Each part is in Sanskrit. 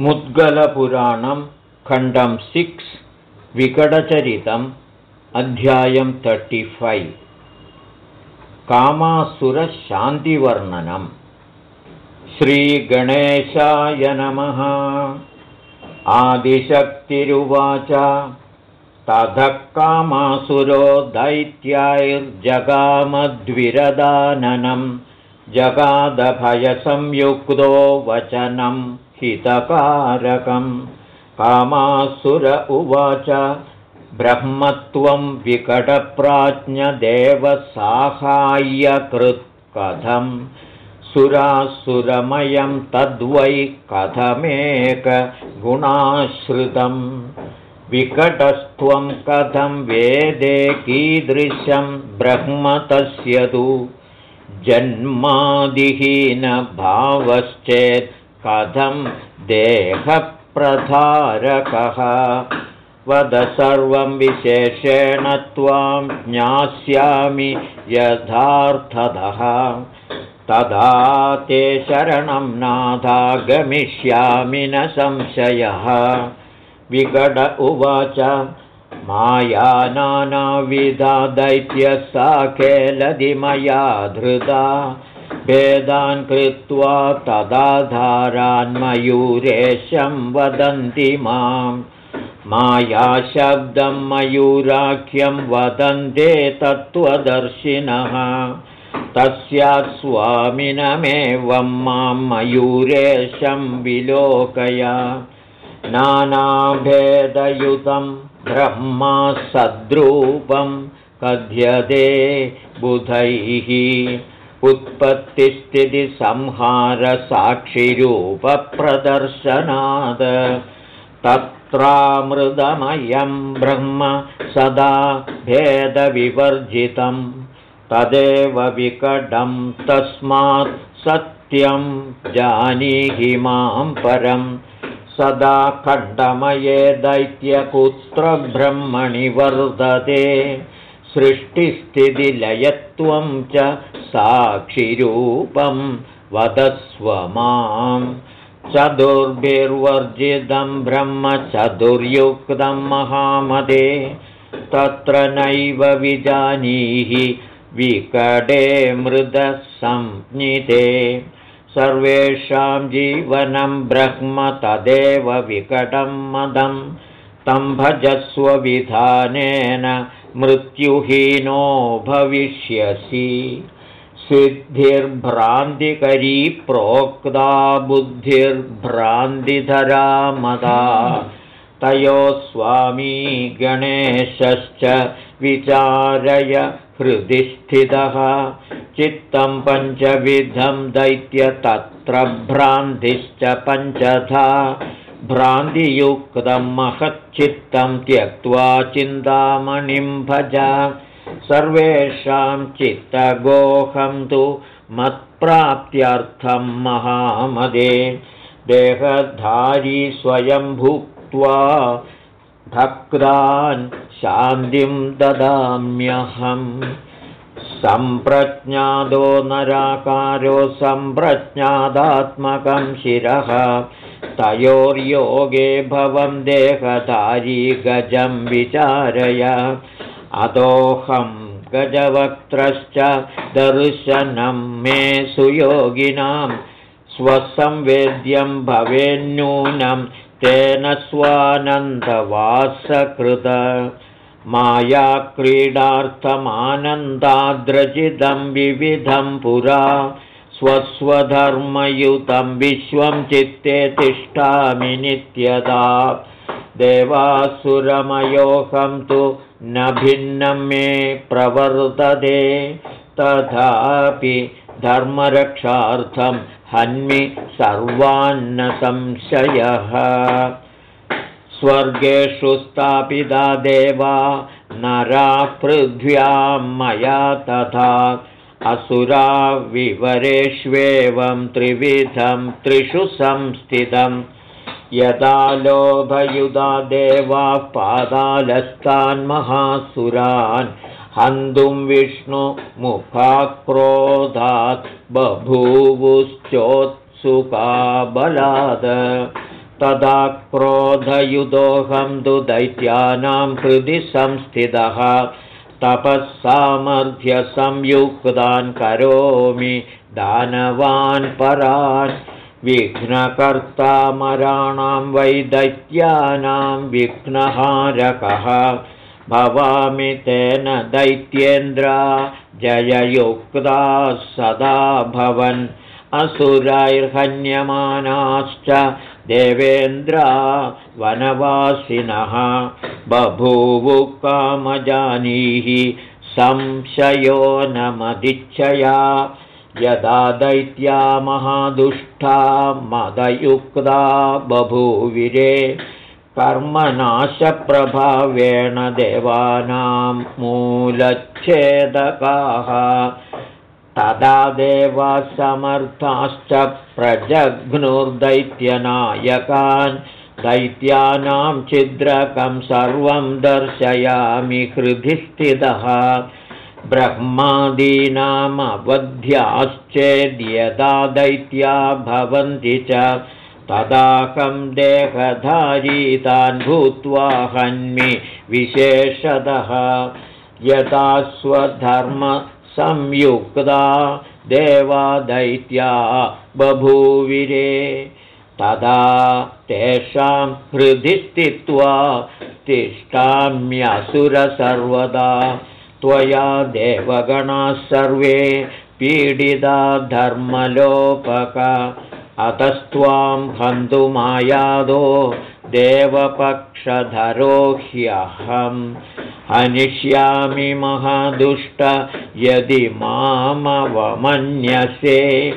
मुद्गलपुराणं खण्डं सिक्स् विकटचरितम् अध्यायं तर्टिफैव् कामासुरशान्तिवर्णनम्। श्रीगणेशाय नमः। आदिशक्तिरुवाच। ततः कामासुरो दैत्याैर्जगामद्विरदाननं जगादभयसंयुक्तो वचनं हितकारकं कामासुर उवाच ब्रह्मत्वं विकटप्राज्ञदेवसाहाय्यकृत्कथं सुरासुरमयं तद्वै कथमेकगुणाश्रितं विकटस्त्वं कथं वेदे कीदृशं ब्रह्म तस्य तु जन्मादिहीनभावश्चेत् कथं देहप्रधारकः? वद सर्वं विशेषेण त्वां ज्ञास्यामि यथार्थतः। तदा ते शरणं नाथागमिष्यामि न संशयः। विकट उवाच माया नानाविधा दैत्यसा केलधिमया धृता भेदान् कृत्वा तदाधारान्मयूरेशं वदन्ति माम्। मायाशब्दं मयूराख्यं वदन्ते तत्त्वदर्शिनः। तस्यात् स्वामिनमेवं मां मयूरेशं विलोकय। नानाभेदयुतं ब्रह्मा सद्रूपं कथ्यते बुधैः उत्पत्तिस्थितिसंहारसाक्षिरूपप्रदर्शनात् तत्रामृदमयं ब्रह्म सदा भेदविवर्जितं तदेव विकटं तस्मात् सत्यं जानीहि मां परं। सदा खण्डमये दैत्यपुत्रब्रह्मणि वर्धते सृष्टिस्थितिलयत्वं च साक्षिरूपं वदस्व माम् चतुर्भिर्वर्जितं ब्रह्मचतुर्युक्तं महामदे तत्र नैव विजानीहि विकटे मृदसंज्ञिते। सर्वेषां जीवनं ब्रह्म तदेव विकटं मदं तं भजस्वविधानेन मृत्युहीनो भविष्यसि। सिद्धिर्भ्रान्तिकरी प्रोक्ता बुद्धिर्भ्रान्तिधरा मदा। तयोः स्वामी गणेशश्च विचारय हृदि स्थितः। चित्तं पञ्चविधं दैत्य तत्र भ्रान्तिश्च पञ्चधा भ्रान्तियुक्तं महच्चित्तं त्यक्त्वा चिन्तामणिं भज। सर्वेषां चित्तगोहं तु मत्प्राप्त्यर्थं महामदे। देहधारी स्वयं भुक्त्वा भक्तान् शान्तिं ददाम्यहम् सम्प्रज्ञादो नराकारो सम्प्रज्ञादात्मकं शिरः तयोर्योगे भवं देहधारी गजं विचारय। अतोऽहं गजवक्त्रश्च दर्शनं मे सुयोगिनां। स्वसंवेद्यं भवेन्नूनं तेन स्वानन्दवासकृत। मायाक्रीडार्थमानन्दाद्रजितं विविधं पुरा स्वस्वधर्मयुतं विश्वं चित्ते तिष्ठामि नित्यदा। देवासुरमयोऽहं तु न भिन्नं मे प्रवर्तते। तथापि धर्मरक्षार्थं हन्मि सर्वान्न संशयः स्वर्गेषु स्थापिता देवा नरा पृथ्व्यां मया तथा असुरा विवरेष्वेवं त्रिविधं त्रिषु संस्थितम् यदा लोभयुधा देवाः पादालस्तान् महासुरान् हन्तुं विष्णुमुखाक्रोधात् बभूवुश्चोत्सुका बलाद तदा क्रोधयुदोऽहं तु दैत्यानां हृदि संस्थितः तपःसामर्थ्यसंयुक्तान् करोमि दानवान् परान् विघ्नकर्तामराणां वै दैत्यानां विघ्नहारकः। भवामि तेन दैत्येन्द्रा जययुक्ता सदा भवन् असुरैर्हन्यमानाश्च देवेन्द्रा वनवासिनः बभूवु कामजानीहि संशयो न मदिच्छया। यदा दैत्या महादुष्टा मदयुक्ता बभूविरे कर्मनाशप्रभावेण देवानां मूलच्छेदकाः तदा देवासमर्थाश्च प्रजघ्नुर्दैत्यनायकान् दैत्यानां छिद्रकं सर्वं दर्शयामि हृदि स्थितः। ब्रह्मादीनामवध्याश्चेद्यदा दैत्या भवन्ति च तदाकं देहधारीतान् भूत्वा हन्मि विशेषतः। यथा स्वधर्मसंयुक्ता देवादैत्या बभूविरे तदा तेषां हृदि स्थित्वा तिष्ठाम्यसुरसर्वदा। त्वया देवगणाः सर्वे पीडिता धर्मलोपक अतस्त्वां हन्तुमायादो देवपक्षधरो ह्यहम् हनिष्यामि महादुष्ट यदि मामवमन्यसे।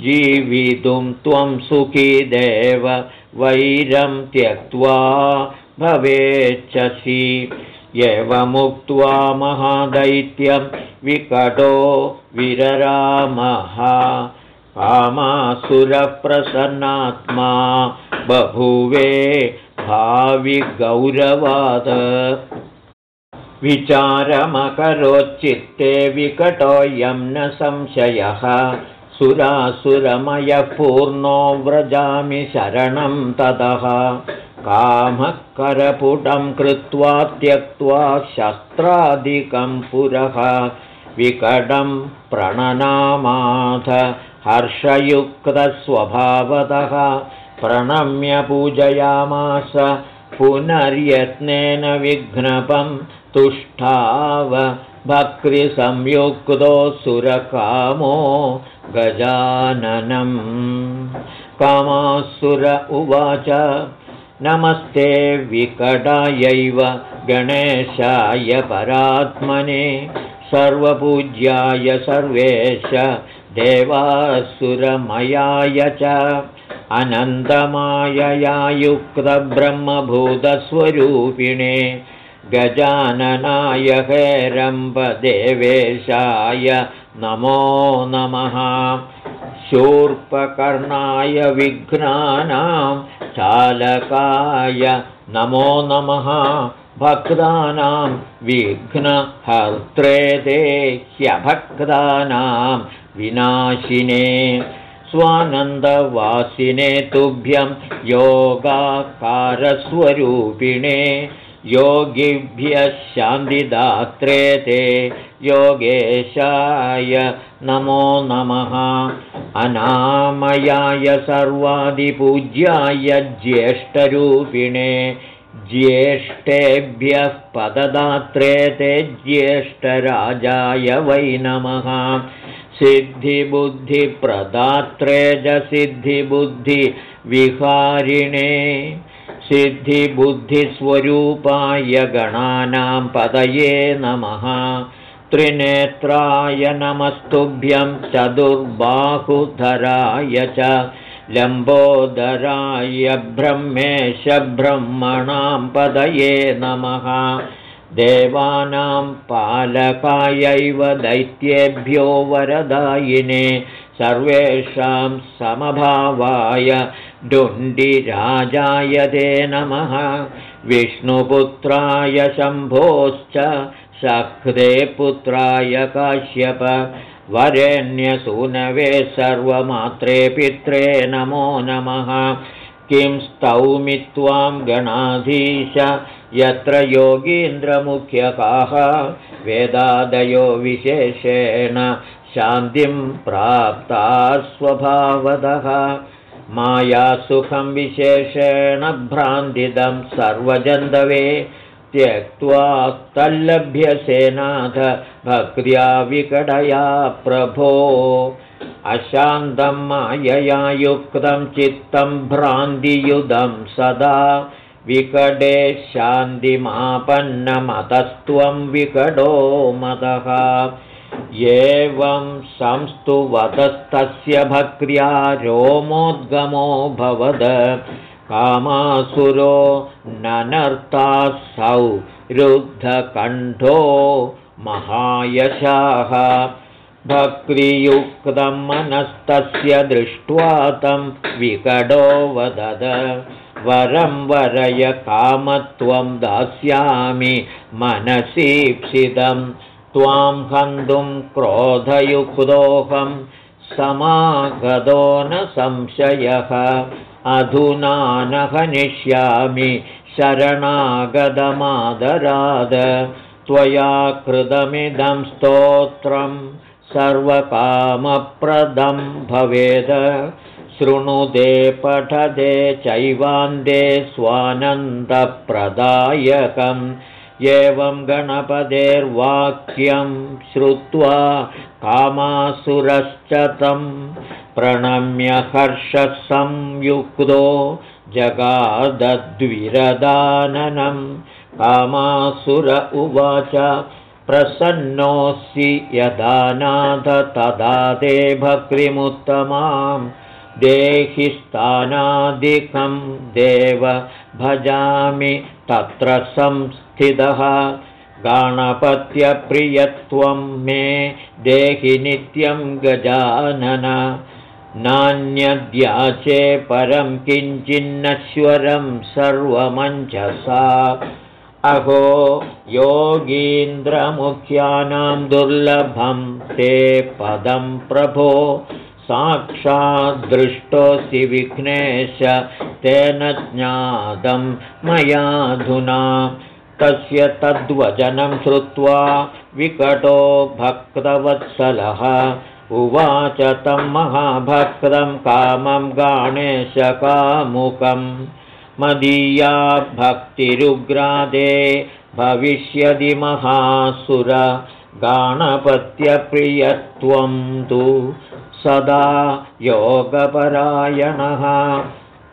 जीवितुं त्वं सुखी देव वैरं त्यक्त्वा भवेच्छसि। एवमुक्त्वा महादैत्यं विकटो विररामः कामासुरप्रसन्नात्मा बभुवे भाविगौरवाद विचारमकरोच्चित्ते विकटोऽयं न संशयः। सुरासुरमयः पूर्णो व्रजामि शरणं ततः। कामकरपुटं कृत्वा त्यक्त्वा शस्त्रादिकं पुरः। विकटं प्रणनामाथ हर्षयुक्तस्वभावतः प्रणम्य पूजयामास पुनर्यत्नेन विघ्नपं तुष्टाव भक्तिसंयुक्तो सुरकामो गजाननम्। कामासुर उवाच नमस्ते विकटायैव गणेशाय परात्मने सर्वपूज्याय सर्वेश देवासुरमयाय च अनन्तमायया युक्तब्रह्मभूतस्वरूपिणे गजाननाय हेरम्बदेवेशाय नमो नमः। शूर्पकर्णाय विघ्नानां चालकाय नमो नमः। भक्तानां विघ्नहर्त्रे ते ह्यभक्तानां विनाशिने स्वानन्दवासिने तुभ्यं योगाकारस्वरूपिणे योगिभ्यः शान्तिदात्रे ते योगेशाय नमो नमः। अनामयाय सर्वादिपूज्याय ज्येष्ठरूपिणे ज्येष्ठेभ्यः पददात्रे ते ज्येष्ठराजाय वै नमः सिद्धिबुद्धिप्रदात्रे च सिद्धिबुद्धिविहारिणे सिद्धिबुद्धिस्वरूपाय गणानां पदये नमः। त्रिनेत्राय नमस्तुभ्यं चतुर्बाहुधराय च लम्बोदराय ब्रह्मेश ब्रह्मणां पदये नमः देवानां पालकायैव दैत्येभ्यो वरदायिने सर्वेषां समभावाय डुण्डिराजाय ते नमः। विष्णुपुत्राय शम्भोश्च शक्रे पुत्राय काश्यप वरेण्यसूनवे सर्वमात्रे पित्रे नमो नमः किं स्तौमि त्वां गणाधीश? यत्र योगीन्द्रमुख्यकाः वेदादयो विशेषेण शान्तिं प्राप्ता स्वभावदः मायासुखं विशेषेण भ्रान्तिदं सर्वजन्तवे त्यक्त्वा तल्लभ्यसेनाथ भक्र्या विकटया प्रभो अशान्तं मायया युक्तं चित्तं भ्रान्तियुधं सदा विकटे शान्तिमापन्नमतस्त्वं विकटो मदः एवं संस्तुवतस्तस्य भक्र्या रोमोद्गमो भवद। कामासुरो ननर्तासौ रुद्धकण्ठो महायशाः भक्तियुक्तं मनस्तस्य दृष्ट्वा तं विकडो वदद। वरं वरय कामत्वं दास्यामि मनसीप्सितं। त्वां हन्तुं क्रोधयुक्तोऽहं समागतो न संशयः। अधुना न हनिष्यामि शरणागतमादराद। त्वया कृतमिदं स्तोत्रं सर्वकामप्रदं भवेद। शृणुदे पठदे चैवान्दे स्वानन्दप्रदायकम्। एवं गणपतेर्वाक्यं श्रुत्वा कामासुरश्च तं प्रणम्य हर्षसंयुक्तो जगादद्विरदाननं। कामासुर उवाच प्रसन्नोऽसि यदानाथ तदा ते भक्तिमुत्तमां देहि स्थानादिकं देव भजामि तत्र संस्थितः। गाणपत्यप्रियत्वं मे देहि नित्यं गजानन। नान्यद्याचे परं किञ्चिन्नश्वरं सर्वमञ्चसा अहो योगीन्द्रमुख्यानां दुर्लभं ते पदं प्रभो साक्षाद्दृष्टोऽसि विघ्नेश तेन ज्ञातं मयाधुना। तस्य तद्वचनं श्रुत्वा विकटो भक्तवत्सलः। उवाच तं महाभक्तं कामं गाणेशकामुकं मदीया भक्तिरुग्रादे भविष्यदि महासुर गाणपत्यप्रियत्वं तु सदा योगपरायणः।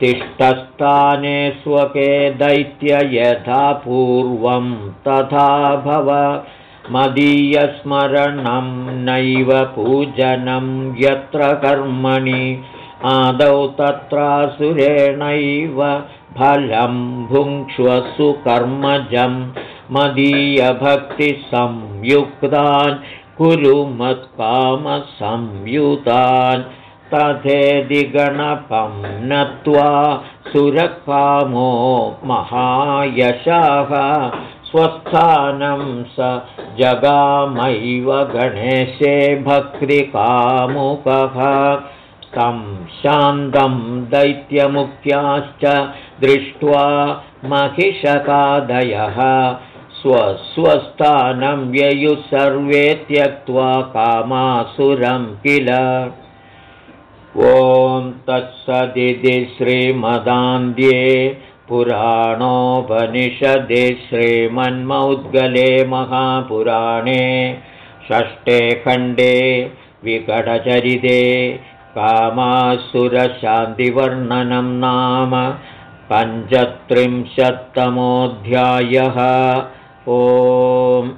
तिष्ठस्थाने स्वके दैत्य यथा पूर्वं तथा भव। मदीयस्मरणं नैव पूजनं यत्र कर्मणि आदौ तत्रासुरेणैव फलं भुङ्क्ष्वसु कर्मजं। मदीयभक्तिसंयुक्तान् कुरु मत्कामसंयुतान्। तथेदिगणपं नत्वा सुरकामो महायशाः। स्वस्थानं स जगामैव गणेशे भक्तिकामुकः। तं शान्तं दैत्यमुख्याश्च दृष्ट्वा महिषकादयः स्वस्वस्थानं व्ययुः सर्वे त्यक्त्वा कामासुरं किल। ॐ तत्सदिति श्रीमदान्ध्ये पुराणोपनिषदि श्रीमन्मौद्गले महापुराणे षष्ठे खण्डे विकटचरिते कामासुरशान्तिवर्णनं नाम पञ्चत्रिंशत्तमोऽध्यायः. ॐ